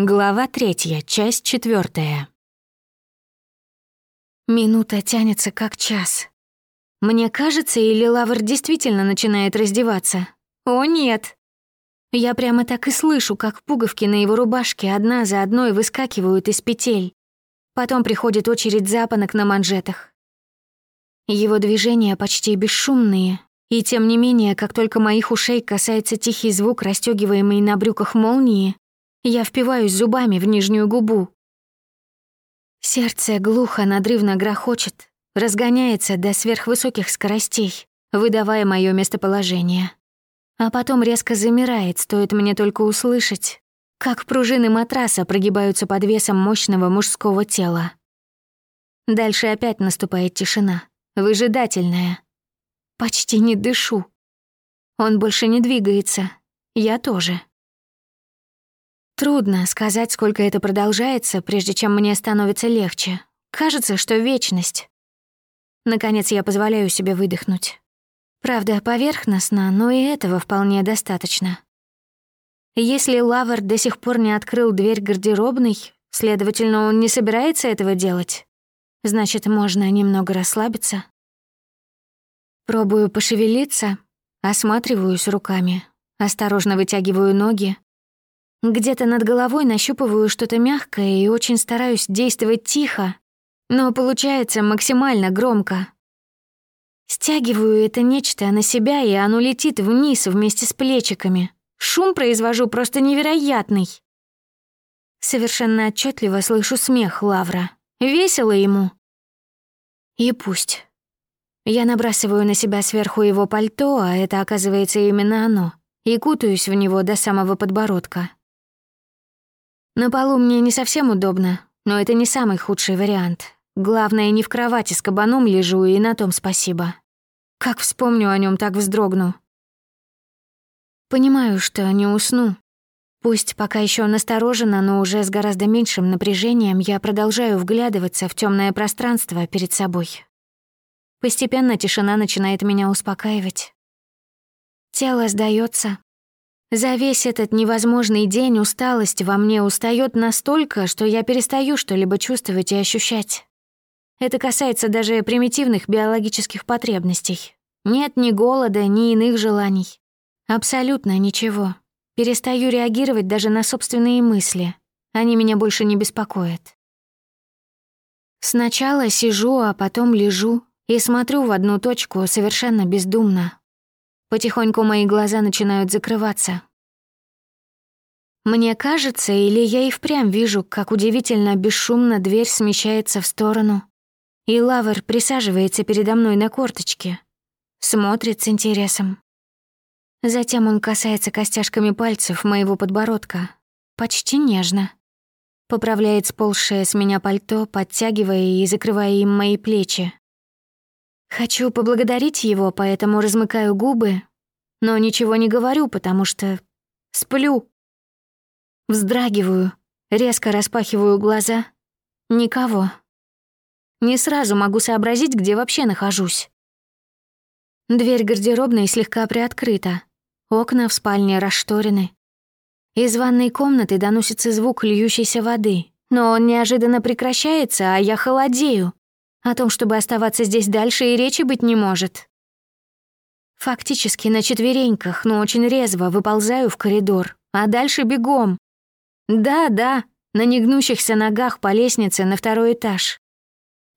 Глава третья, часть четвертая. Минута тянется как час. Мне кажется, или Лавр действительно начинает раздеваться? О, нет. Я прямо так и слышу, как пуговки на его рубашке одна за одной выскакивают из петель. Потом приходит очередь запонок на манжетах. Его движения почти бесшумные, и тем не менее, как только моих ушей касается тихий звук, расстёгиваемый на брюках молнии, я впиваюсь зубами в нижнюю губу. Сердце глухо, надрывно грохочет, разгоняется до сверхвысоких скоростей, выдавая мое местоположение. А потом резко замирает, стоит мне только услышать, как пружины матраса прогибаются под весом мощного мужского тела. Дальше опять наступает тишина, выжидательная. Почти не дышу. Он больше не двигается, я тоже. Трудно сказать, сколько это продолжается, прежде чем мне становится легче. Кажется, что вечность. Наконец я позволяю себе выдохнуть. Правда, поверхностно, но и этого вполне достаточно. Если Лавр до сих пор не открыл дверь гардеробной, следовательно, он не собирается этого делать. Значит, можно немного расслабиться. Пробую пошевелиться, осматриваюсь руками, осторожно вытягиваю ноги, где-то над головой нащупываю что-то мягкое и очень стараюсь действовать тихо, но получается максимально громко. Стягиваю это нечто на себя, и оно летит вниз вместе с плечиками. Шум произвожу просто невероятный. Совершенно отчетливо слышу смех Лавра. Весело ему. И пусть. Я набрасываю на себя сверху его пальто, а это оказывается именно оно, и кутаюсь в него до самого подбородка. На полу мне не совсем удобно, но это не самый худший вариант. Главное, не в кровати с кабаном лежу, и на том спасибо. Как вспомню о нем, так вздрогну. Понимаю, что не усну. Пусть пока еще настороженно, но уже с гораздо меньшим напряжением я продолжаю вглядываться в темное пространство перед собой. Постепенно тишина начинает меня успокаивать. Тело сдается, за весь этот невозможный день усталость во мне устает настолько, что я перестаю что-либо чувствовать и ощущать. Это касается даже примитивных биологических потребностей. Нет ни голода, ни иных желаний. Абсолютно ничего. Перестаю реагировать даже на собственные мысли. Они меня больше не беспокоят. Сначала сижу, а потом лежу и смотрю в одну точку совершенно бездумно, Потихоньку мои глаза начинают закрываться. Мне кажется, или я и впрямь вижу, как удивительно бесшумно дверь смещается в сторону, и Лавр присаживается передо мной на корточке, смотрит с интересом. Затем он касается костяшками пальцев моего подбородка, почти нежно. Поправляет сползшее с меня пальто, подтягивая и закрывая им мои плечи. Хочу поблагодарить его, поэтому размыкаю губы, но ничего не говорю, потому что сплю. Вздрагиваю, резко распахиваю глаза. Никого. Не сразу могу сообразить, где вообще нахожусь. Дверь гардеробной слегка приоткрыта. Окна в спальне расшторены. Из ванной комнаты доносится звук льющейся воды, но он неожиданно прекращается, а я холодею. О том, чтобы оставаться здесь дальше, и речи быть не может. Фактически на четвереньках, но очень резво выползаю в коридор, а дальше бегом. Да-да, на негнущихся ногах по лестнице на второй этаж.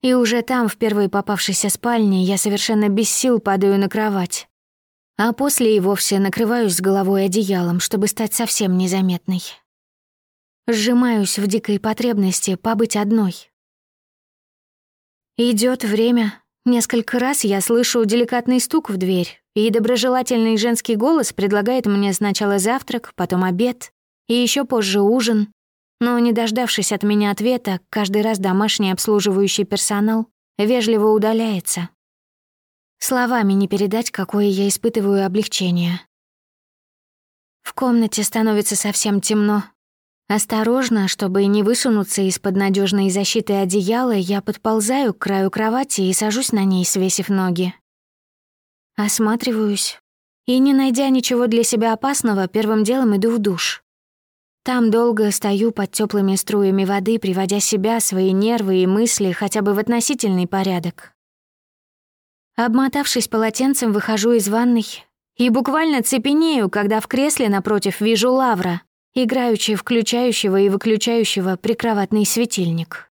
И уже там, в первой попавшейся спальне, я совершенно без сил падаю на кровать. А после и вовсе накрываюсь с головой одеялом, чтобы стать совсем незаметной. Сжимаюсь в дикой потребности побыть одной, Идет время. Несколько раз я слышу деликатный стук в дверь, и доброжелательный женский голос предлагает мне сначала завтрак, потом обед, и еще позже ужин. Но, не дождавшись от меня ответа, каждый раз домашний обслуживающий персонал вежливо удаляется. Словами не передать, какое я испытываю облегчение. В комнате становится совсем темно, Осторожно, чтобы не высунуться из-под надежной защиты одеяла, я подползаю к краю кровати и сажусь на ней, свесив ноги. Осматриваюсь и, не найдя ничего для себя опасного, первым делом иду в душ. Там долго стою под теплыми струями воды, приводя себя, свои нервы и мысли хотя бы в относительный порядок. Обмотавшись полотенцем, выхожу из ванной и буквально цепенею, когда в кресле напротив вижу Лавра, играющий включающего и выключающего прикроватный светильник.